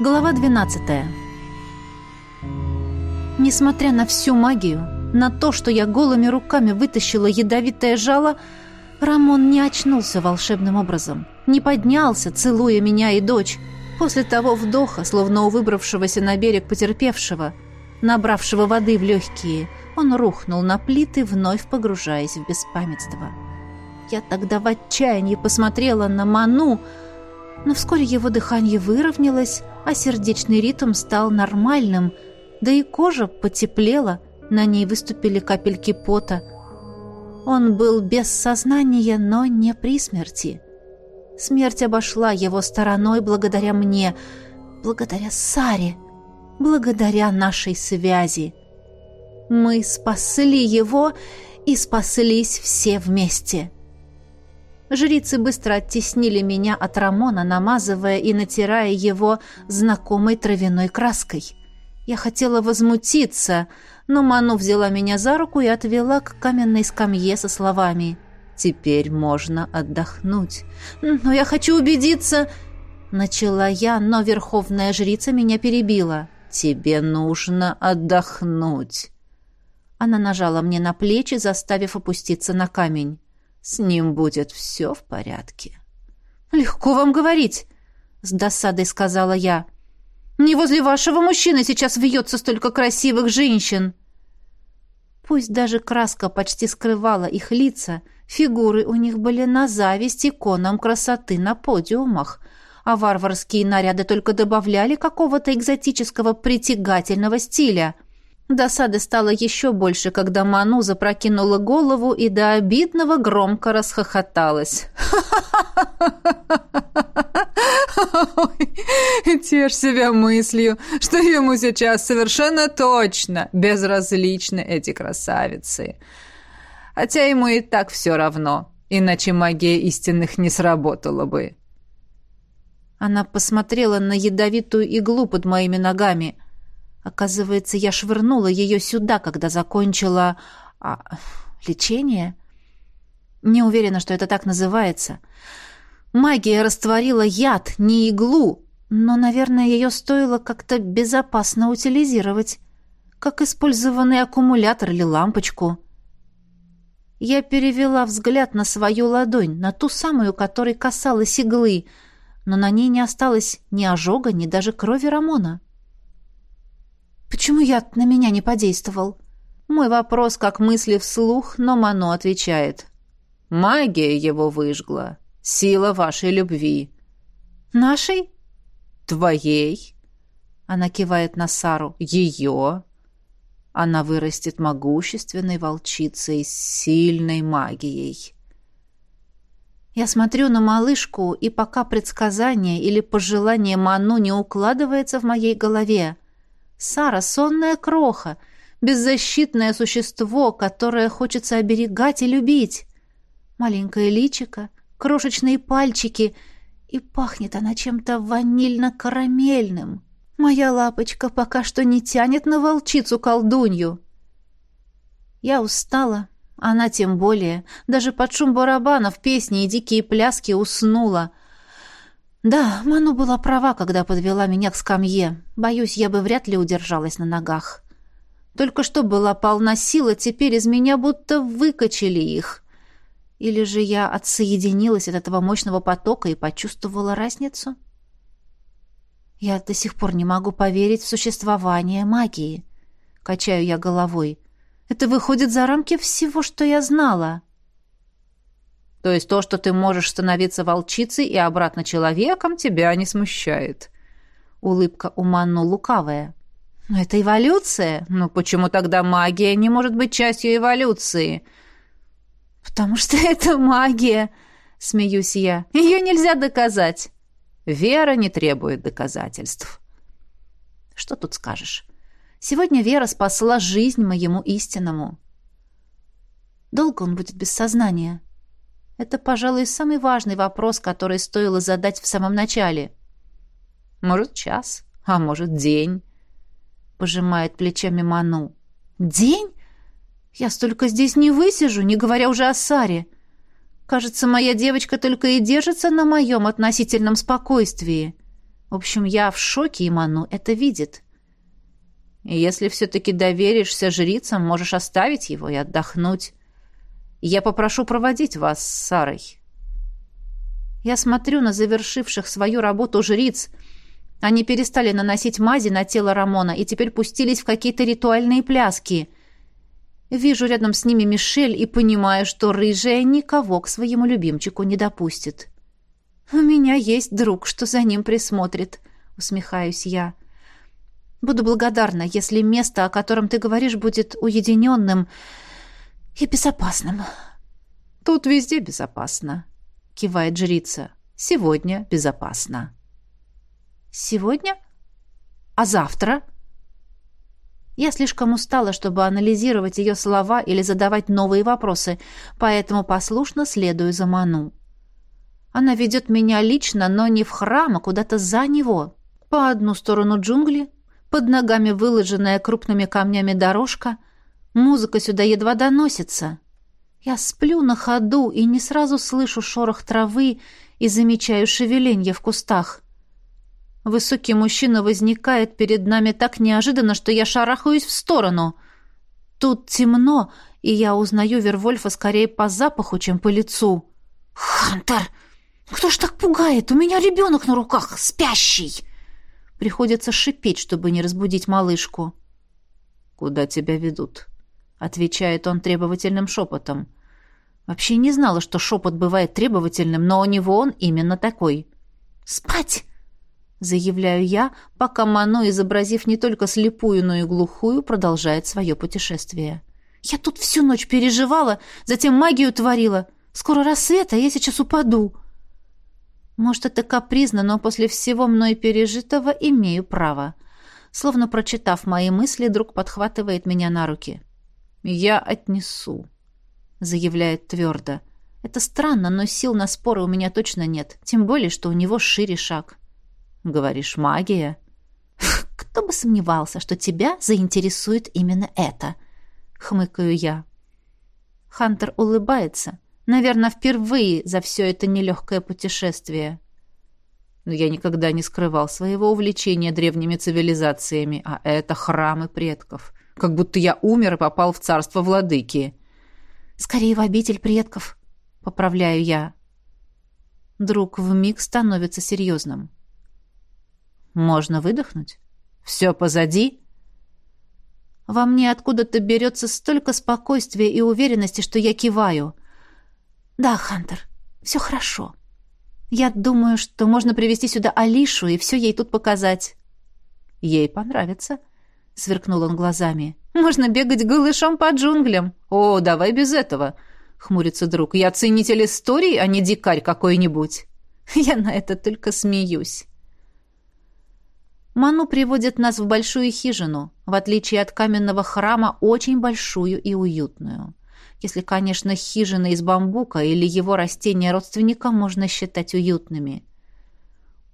Глава 12. Несмотря на всю магию, на то, что я голыми руками вытащила ядовитое жало, Рамон не очнулся волшебным образом, не поднялся, целуя меня и дочь. После того вдоха, словно у выбравшегося на берег потерпевшего, набравшего воды в легкие, он рухнул на плиты, вновь погружаясь в беспамятство. Я тогда в отчаянии посмотрела на Ману, но вскоре его дыхание выровнялось, а сердечный ритм стал нормальным, да и кожа потеплела, на ней выступили капельки пота. Он был без сознания, но не при смерти. Смерть обошла его стороной благодаря мне, благодаря Саре, благодаря нашей связи. Мы спасли его и спаслись все вместе. Жрицы быстро оттеснили меня от Рамона, намазывая и натирая его знакомой травяной краской. Я хотела возмутиться, но Ману взяла меня за руку и отвела к каменной скамье со словами «Теперь можно отдохнуть». «Но я хочу убедиться...» Начала я, но верховная жрица меня перебила. «Тебе нужно отдохнуть». Она нажала мне на плечи, заставив опуститься на камень. С ним будет все в порядке. «Легко вам говорить», — с досадой сказала я. «Не возле вашего мужчины сейчас вьется столько красивых женщин». Пусть даже краска почти скрывала их лица, фигуры у них были на зависть иконам красоты на подиумах, а варварские наряды только добавляли какого-то экзотического притягательного стиля — Досады стало еще больше, когда Ману запрокинула голову и до обидного громко расхохоталась. Тешь себя мыслью, что ему сейчас совершенно точно безразличны эти красавицы. Хотя ему и так все равно, иначе магия истинных не сработала бы. Она посмотрела на ядовитую иглу под моими ногами – Оказывается, я швырнула ее сюда, когда закончила... А, лечение? Не уверена, что это так называется. Магия растворила яд, не иглу, но, наверное, ее стоило как-то безопасно утилизировать, как использованный аккумулятор или лампочку. Я перевела взгляд на свою ладонь, на ту самую, которой касалась иглы, но на ней не осталось ни ожога, ни даже крови Рамона. Почему яд на меня не подействовал? Мой вопрос как мысли вслух, но Мано отвечает. Магия его выжгла. Сила вашей любви. Нашей? Твоей. Она кивает на Сару. Ее. Она вырастет могущественной волчицей с сильной магией. Я смотрю на малышку, и пока предсказание или пожелание Ману не укладывается в моей голове — Сара — сонная кроха, беззащитное существо, которое хочется оберегать и любить. Маленькое личико, крошечные пальчики, и пахнет она чем-то ванильно-карамельным. Моя лапочка пока что не тянет на волчицу-колдунью. Я устала, она тем более. Даже под шум барабанов, песни и дикие пляски уснула — да, Ману была права, когда подвела меня к скамье. Боюсь, я бы вряд ли удержалась на ногах. Только что была полна сила, теперь из меня будто выкачали их. Или же я отсоединилась от этого мощного потока и почувствовала разницу? Я до сих пор не могу поверить в существование магии. Качаю я головой. Это выходит за рамки всего, что я знала. То есть то, что ты можешь становиться волчицей и обратно человеком, тебя не смущает. Улыбка у Манну лукавая. Но это эволюция. Ну почему тогда магия не может быть частью эволюции? Потому что это магия, смеюсь я. Ее нельзя доказать. Вера не требует доказательств. Что тут скажешь? Сегодня Вера спасла жизнь моему истинному. Долго он будет без сознания? Это, пожалуй, самый важный вопрос, который стоило задать в самом начале. «Может, час, а может, день», — пожимает плечами Ману. «День? Я столько здесь не высижу, не говоря уже о Саре. Кажется, моя девочка только и держится на моем относительном спокойствии. В общем, я в шоке, и Ману это видит. Если все-таки доверишься жрицам, можешь оставить его и отдохнуть. Я попрошу проводить вас с Сарой. Я смотрю на завершивших свою работу жриц. Они перестали наносить мази на тело Рамона и теперь пустились в какие-то ритуальные пляски. Вижу рядом с ними Мишель и понимаю, что рыжая никого к своему любимчику не допустит. «У меня есть друг, что за ним присмотрит», — усмехаюсь я. «Буду благодарна, если место, о котором ты говоришь, будет уединенным и безопасным». «Тут везде безопасно», — кивает жрица. «Сегодня безопасно». «Сегодня? А завтра?» Я слишком устала, чтобы анализировать ее слова или задавать новые вопросы, поэтому послушно следую за Ману. Она ведет меня лично, но не в храм, а куда-то за него. По одну сторону джунгли, под ногами выложенная крупными камнями дорожка. Музыка сюда едва доносится. Я сплю на ходу и не сразу слышу шорох травы и замечаю шевеленье в кустах. Высокий мужчина возникает перед нами так неожиданно, что я шарахаюсь в сторону. Тут темно, и я узнаю Вервольфа скорее по запаху, чем по лицу. «Хантер!» «Кто ж так пугает? У меня ребенок на руках, спящий!» Приходится шипеть, чтобы не разбудить малышку. «Куда тебя ведут?» — отвечает он требовательным шепотом. Вообще не знала, что шепот бывает требовательным, но у него он именно такой. «Спать!» — заявляю я, пока Мано, изобразив не только слепую, но и глухую, продолжает свое путешествие. «Я тут всю ночь переживала, затем магию творила. Скоро рассвет, а я сейчас упаду». Может, это капризно, но после всего мной пережитого имею право. Словно прочитав мои мысли, друг подхватывает меня на руки. «Я отнесу», — заявляет твердо. «Это странно, но сил на споры у меня точно нет, тем более, что у него шире шаг». «Говоришь, магия?» «Кто бы сомневался, что тебя заинтересует именно это?» — хмыкаю я. Хантер улыбается, Наверное, впервые за все это нелегкое путешествие. Но я никогда не скрывал своего увлечения древними цивилизациями, а это храмы предков. Как будто я умер и попал в царство владыки. «Скорее в обитель предков», — поправляю я. Друг вмиг становится серьезным. «Можно выдохнуть? Все позади?» Во мне откуда-то берется столько спокойствия и уверенности, что я киваю — «Да, Хантер, все хорошо. Я думаю, что можно привести сюда Алишу и все ей тут показать». «Ей понравится», — сверкнул он глазами. «Можно бегать голышом по джунглям». «О, давай без этого», — хмурится друг. «Я ценитель истории, а не дикарь какой-нибудь». Я на это только смеюсь. Ману приводит нас в большую хижину, в отличие от каменного храма, очень большую и уютную если, конечно, хижина из бамбука или его растения родственника можно считать уютными.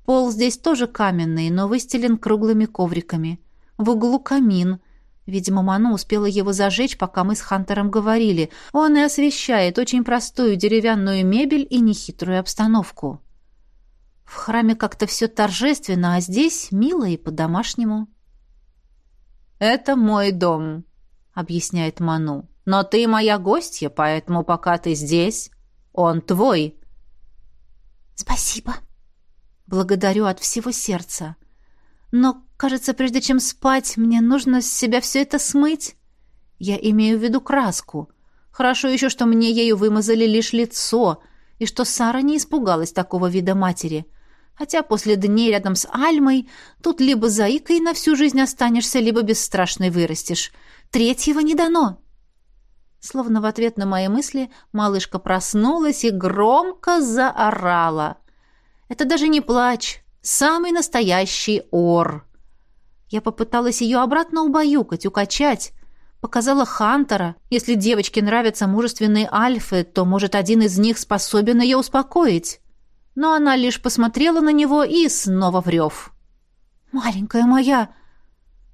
Пол здесь тоже каменный, но выстелен круглыми ковриками. В углу камин. Видимо, Ману успела его зажечь, пока мы с Хантером говорили. Он и освещает очень простую деревянную мебель и нехитрую обстановку. В храме как-то все торжественно, а здесь мило и по-домашнему. «Это мой дом», — объясняет Ману. Но ты моя гостья, поэтому пока ты здесь, он твой. Спасибо. Благодарю от всего сердца. Но, кажется, прежде чем спать, мне нужно с себя все это смыть. Я имею в виду краску. Хорошо еще, что мне ею вымазали лишь лицо, и что Сара не испугалась такого вида матери. Хотя после дней рядом с Альмой тут либо заикой на всю жизнь останешься, либо бесстрашной вырастешь. Третьего не дано. Словно в ответ на мои мысли малышка проснулась и громко заорала. Это даже не плач, самый настоящий ор. Я попыталась ее обратно убаюкать, укачать. Показала Хантера. Если девочке нравятся мужественные альфы, то, может, один из них способен ее успокоить. Но она лишь посмотрела на него и снова в. «Маленькая моя!»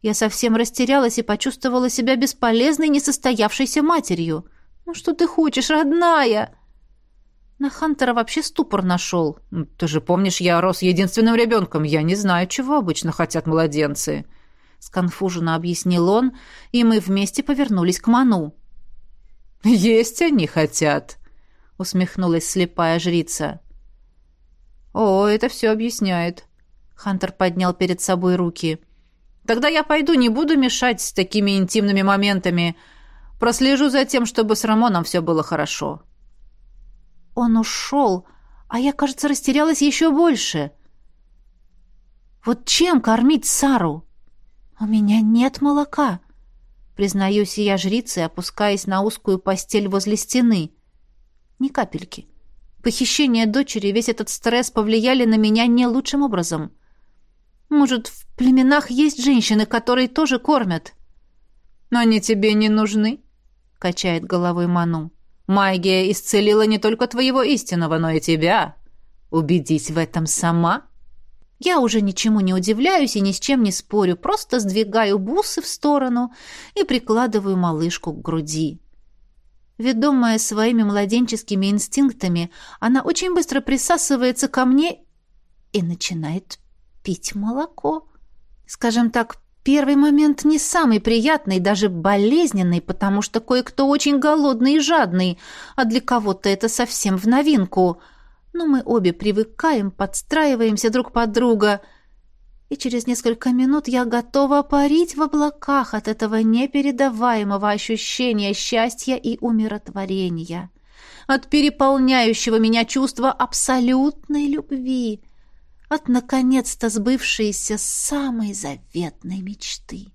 Я совсем растерялась и почувствовала себя бесполезной, несостоявшейся матерью. «Ну что ты хочешь, родная?» На Хантера вообще ступор нашел. Ты же помнишь, я рос единственным ребенком. Я не знаю, чего обычно хотят младенцы. Сконфуженно объяснил он, и мы вместе повернулись к Ману. «Есть они хотят», — усмехнулась слепая жрица. «О, это все объясняет». Хантер поднял перед собой руки. «Тогда я пойду, не буду мешать с такими интимными моментами. Прослежу за тем, чтобы с Рамоном все было хорошо». Он ушел, а я, кажется, растерялась еще больше. Вот чем кормить Сару? У меня нет молока. Признаюсь я жрице, опускаясь на узкую постель возле стены. Ни капельки. Похищение дочери, весь этот стресс повлияли на меня не лучшим образом. Может, в племенах есть женщины, которые тоже кормят? Но они тебе не нужны, качает головой Ману. Магия исцелила не только твоего истинного, но и тебя. Убедись в этом сама. Я уже ничему не удивляюсь и ни с чем не спорю, просто сдвигаю бусы в сторону и прикладываю малышку к груди. Ведомая своими младенческими инстинктами, она очень быстро присасывается ко мне и начинает пить молоко. Скажем так, Первый момент не самый приятный, даже болезненный, потому что кое-кто очень голодный и жадный, а для кого-то это совсем в новинку. Но мы обе привыкаем, подстраиваемся друг под друга, и через несколько минут я готова парить в облаках от этого непередаваемого ощущения счастья и умиротворения, от переполняющего меня чувства абсолютной любви — от наконец-то сбывшейся самой заветной мечты.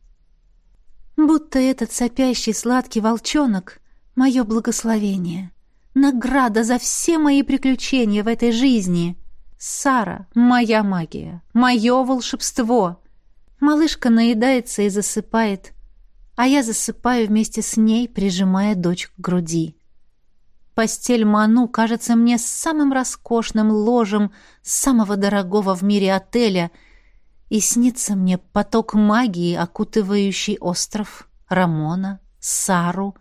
Будто этот сопящий сладкий волчонок — мое благословение, награда за все мои приключения в этой жизни. Сара — моя магия, мое волшебство. Малышка наедается и засыпает, а я засыпаю вместе с ней, прижимая дочь к груди. Постель Ману кажется мне самым роскошным ложем самого дорогого в мире отеля, и снится мне поток магии, окутывающий остров, Рамона, Сару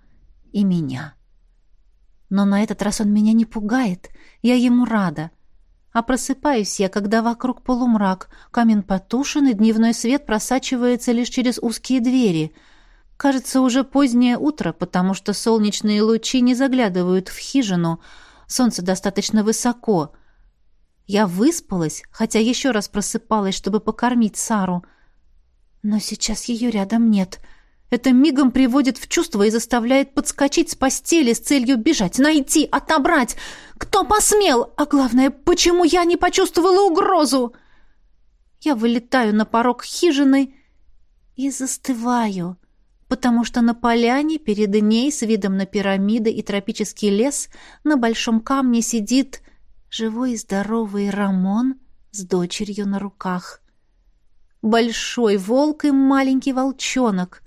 и меня. Но на этот раз он меня не пугает, я ему рада. А просыпаюсь я, когда вокруг полумрак, камин потушен, и дневной свет просачивается лишь через узкие двери — Кажется, уже позднее утро, потому что солнечные лучи не заглядывают в хижину. Солнце достаточно высоко. Я выспалась, хотя еще раз просыпалась, чтобы покормить Сару. Но сейчас ее рядом нет. Это мигом приводит в чувство и заставляет подскочить с постели с целью бежать, найти, отобрать. Кто посмел? А главное, почему я не почувствовала угрозу? Я вылетаю на порог хижины и застываю потому что на поляне перед ней с видом на пирамиды и тропический лес на большом камне сидит живой и здоровый Рамон с дочерью на руках. Большой волк и маленький волчонок.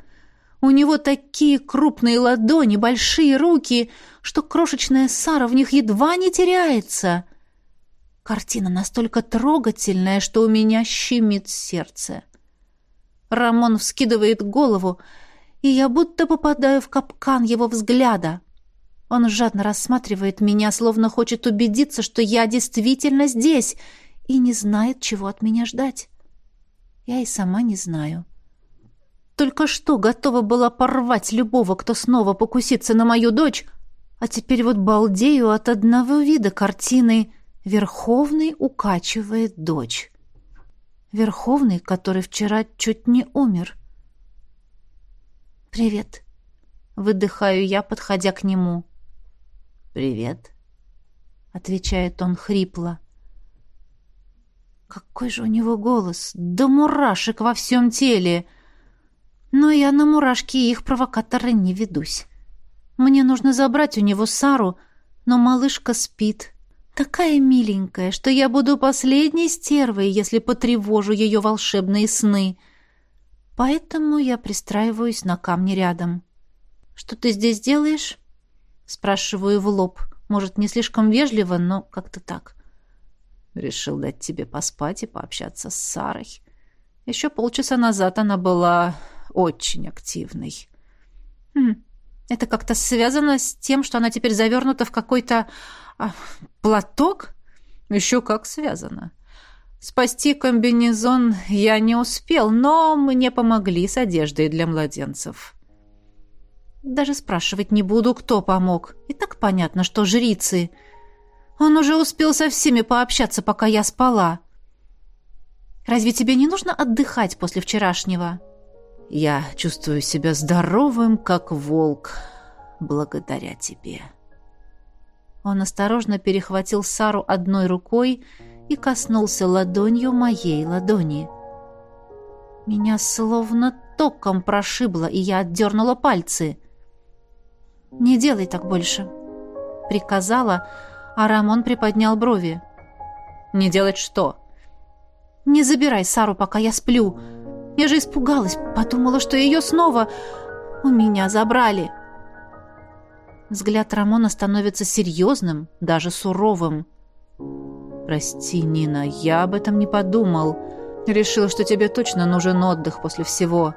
У него такие крупные ладони, большие руки, что крошечная Сара в них едва не теряется. Картина настолько трогательная, что у меня щемит сердце. Рамон вскидывает голову, и я будто попадаю в капкан его взгляда. Он жадно рассматривает меня, словно хочет убедиться, что я действительно здесь, и не знает, чего от меня ждать. Я и сама не знаю. Только что готова была порвать любого, кто снова покусится на мою дочь, а теперь вот балдею от одного вида картины «Верховный укачивает дочь». Верховный, который вчера чуть не умер. «Привет», — выдыхаю я, подходя к нему. «Привет», — отвечает он хрипло. Какой же у него голос! Да мурашек во всем теле! Но я на мурашки и их провокаторы не ведусь. Мне нужно забрать у него Сару, но малышка спит. Такая миленькая, что я буду последней стервой, если потревожу ее волшебные сны. Поэтому я пристраиваюсь на камне рядом. «Что ты здесь делаешь?» Спрашиваю в лоб. Может, не слишком вежливо, но как-то так. Решил дать тебе поспать и пообщаться с Сарой. Еще полчаса назад она была очень активной. Хм, Это как-то связано с тем, что она теперь завернута в какой-то а, платок? Еще как связано. Спасти комбинезон я не успел, но мне помогли с одеждой для младенцев. Даже спрашивать не буду, кто помог. И так понятно, что жрицы. Он уже успел со всеми пообщаться, пока я спала. Разве тебе не нужно отдыхать после вчерашнего? Я чувствую себя здоровым, как волк, благодаря тебе. Он осторожно перехватил Сару одной рукой и коснулся ладонью моей ладони. Меня словно током прошибло, и я отдернула пальцы. «Не делай так больше», — приказала, а Рамон приподнял брови. «Не делать что?» «Не забирай Сару, пока я сплю. Я же испугалась, подумала, что ее снова у меня забрали». Взгляд Рамона становится серьезным, даже суровым. «Прости, Нина, я об этом не подумал. Решил, что тебе точно нужен отдых после всего.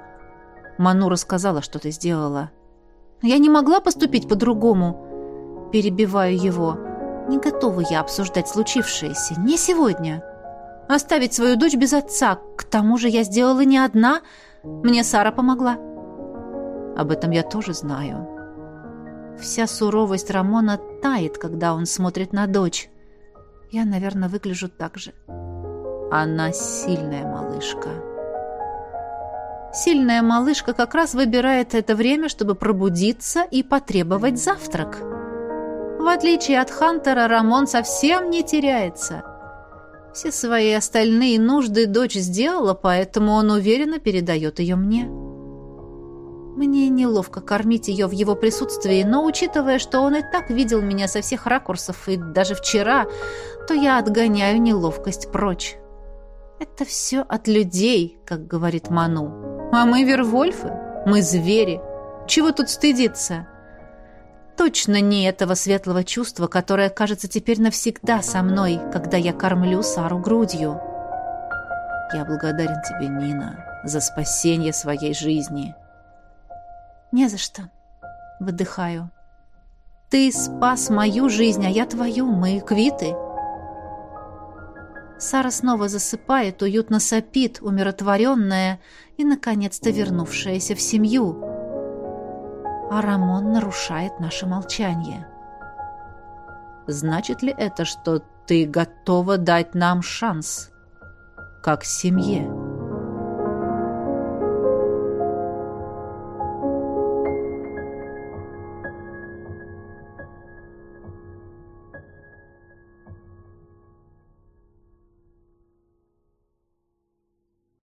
Ману рассказала, что ты сделала». «Я не могла поступить по-другому». Перебиваю его. «Не готова я обсуждать случившееся. Не сегодня. Оставить свою дочь без отца. К тому же я сделала не одна. Мне Сара помогла». «Об этом я тоже знаю». Вся суровость Рамона тает, когда он смотрит на дочь. Я, наверное, выгляжу так же. Она сильная малышка. Сильная малышка как раз выбирает это время, чтобы пробудиться и потребовать завтрак. В отличие от Хантера, Рамон совсем не теряется. Все свои остальные нужды дочь сделала, поэтому он уверенно передает ее мне. Мне неловко кормить ее в его присутствии, но учитывая, что он и так видел меня со всех ракурсов и даже вчера, то я отгоняю неловкость прочь. Это все от людей, как говорит Ману. А мы вервольфы, мы звери. Чего тут стыдиться? Точно не этого светлого чувства, которое кажется теперь навсегда со мной, когда я кормлю Сару грудью. Я благодарен тебе, Нина, за спасение своей жизни. «Не за что», — выдыхаю. «Ты спас мою жизнь, а я твою. Мы квиты». Сара снова засыпает, уютно сопит, умиротворенная и, наконец-то, вернувшаяся в семью. А Рамон нарушает наше молчание. «Значит ли это, что ты готова дать нам шанс? Как семье?»